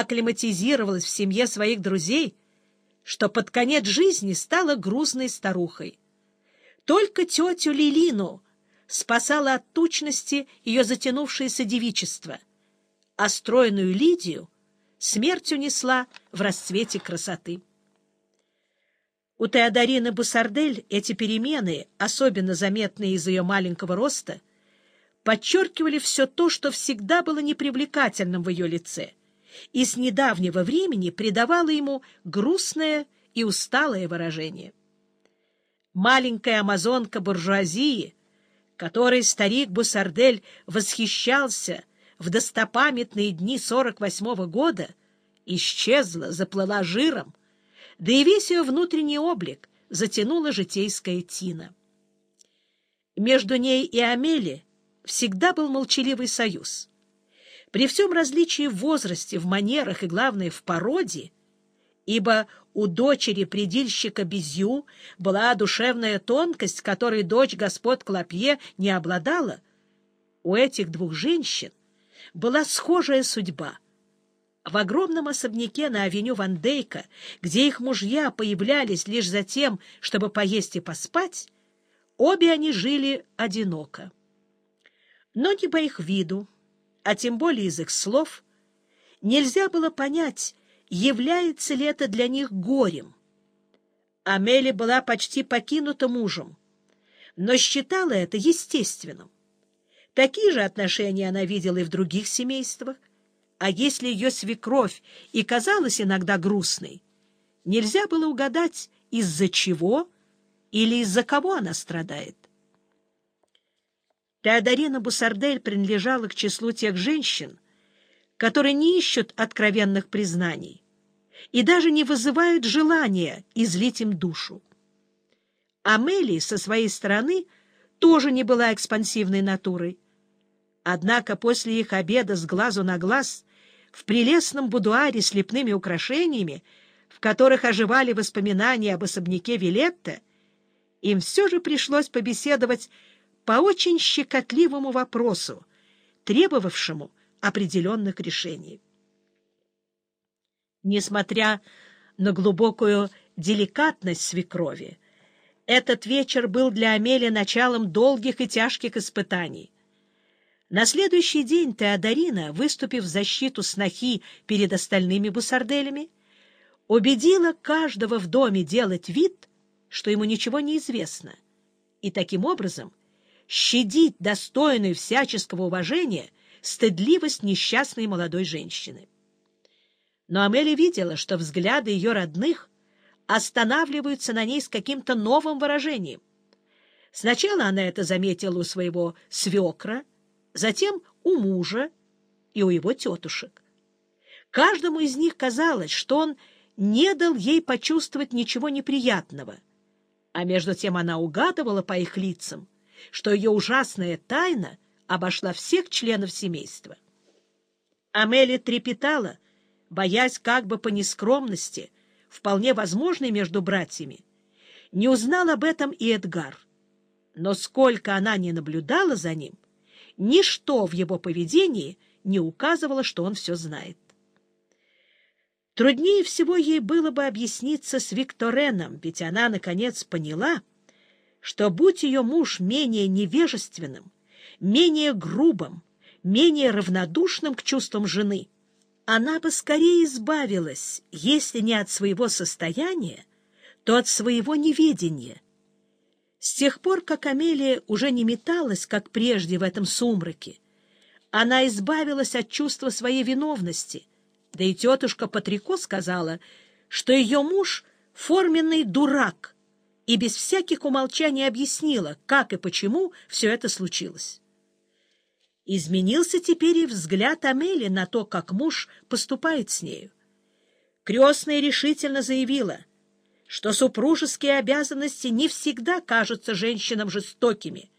акклиматизировалась в семье своих друзей, что под конец жизни стала грузной старухой. Только тетю Лилину спасала от тучности ее затянувшееся девичество, а стройную Лидию смерть унесла в расцвете красоты. У Теодорины Бусардель эти перемены, особенно заметные из ее маленького роста, подчеркивали все то, что всегда было непривлекательным в ее лице, и с недавнего времени придавало ему грустное и усталое выражение. Маленькая амазонка буржуазии, которой старик Бусардель восхищался в достопамятные дни 48-го года, исчезла, заплыла жиром, да и весь ее внутренний облик затянула житейская тина. Между ней и Амели всегда был молчаливый союз. При всем различии в возрасте, в манерах и, главное, в породе, ибо у дочери предильщика Безью была душевная тонкость, которой дочь господ Клопье не обладала, у этих двух женщин была схожая судьба — в огромном особняке на авеню Ван Дейка, где их мужья появлялись лишь за тем, чтобы поесть и поспать, обе они жили одиноко. Но ни по их виду, а тем более из их слов, нельзя было понять, является ли это для них горем. Амели была почти покинута мужем, но считала это естественным. Такие же отношения она видела и в других семействах, а если ее свекровь и казалась иногда грустной, нельзя было угадать, из-за чего или из-за кого она страдает. Теодорина Бусардель принадлежала к числу тех женщин, которые не ищут откровенных признаний и даже не вызывают желания излить им душу. Амелия со своей стороны тоже не была экспансивной натурой. Однако после их обеда с глазу на глаз в прелестном будуаре с лепными украшениями, в которых оживали воспоминания об особняке Вилетта, им все же пришлось побеседовать по очень щекотливому вопросу, требовавшему определенных решений. Несмотря на глубокую деликатность свекрови, этот вечер был для Амели началом долгих и тяжких испытаний. На следующий день Теодорина, выступив в защиту снохи перед остальными бусарделями, убедила каждого в доме делать вид, что ему ничего не известно, и таким образом щадить достойную всяческого уважения стыдливость несчастной молодой женщины. Но Амели видела, что взгляды ее родных останавливаются на ней с каким-то новым выражением. Сначала она это заметила у своего свекра, затем у мужа и у его тетушек. Каждому из них казалось, что он не дал ей почувствовать ничего неприятного, а между тем она угадывала по их лицам, что ее ужасная тайна обошла всех членов семейства. Амелия трепетала, боясь как бы по нескромности, вполне возможной между братьями. Не узнал об этом и Эдгар. Но сколько она не наблюдала за ним — Ничто в его поведении не указывало, что он все знает. Труднее всего ей было бы объясниться с Виктореном, ведь она, наконец, поняла, что, будь ее муж менее невежественным, менее грубым, менее равнодушным к чувствам жены, она бы скорее избавилась, если не от своего состояния, то от своего неведения — с тех пор, как Амелия уже не металась, как прежде в этом сумраке, она избавилась от чувства своей виновности, да и тетушка Патрико сказала, что ее муж — форменный дурак, и без всяких умолчаний объяснила, как и почему все это случилось. Изменился теперь и взгляд Амели на то, как муж поступает с нею. Крестная решительно заявила, что супружеские обязанности не всегда кажутся женщинам жестокими.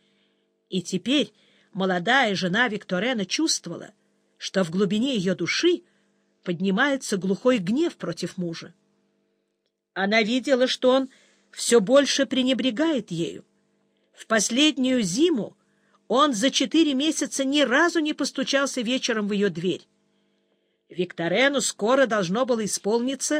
И теперь молодая жена Викторена чувствовала, что в глубине ее души поднимается глухой гнев против мужа. Она видела, что он все больше пренебрегает ею. В последнюю зиму он за четыре месяца ни разу не постучался вечером в ее дверь. Викторену скоро должно было исполниться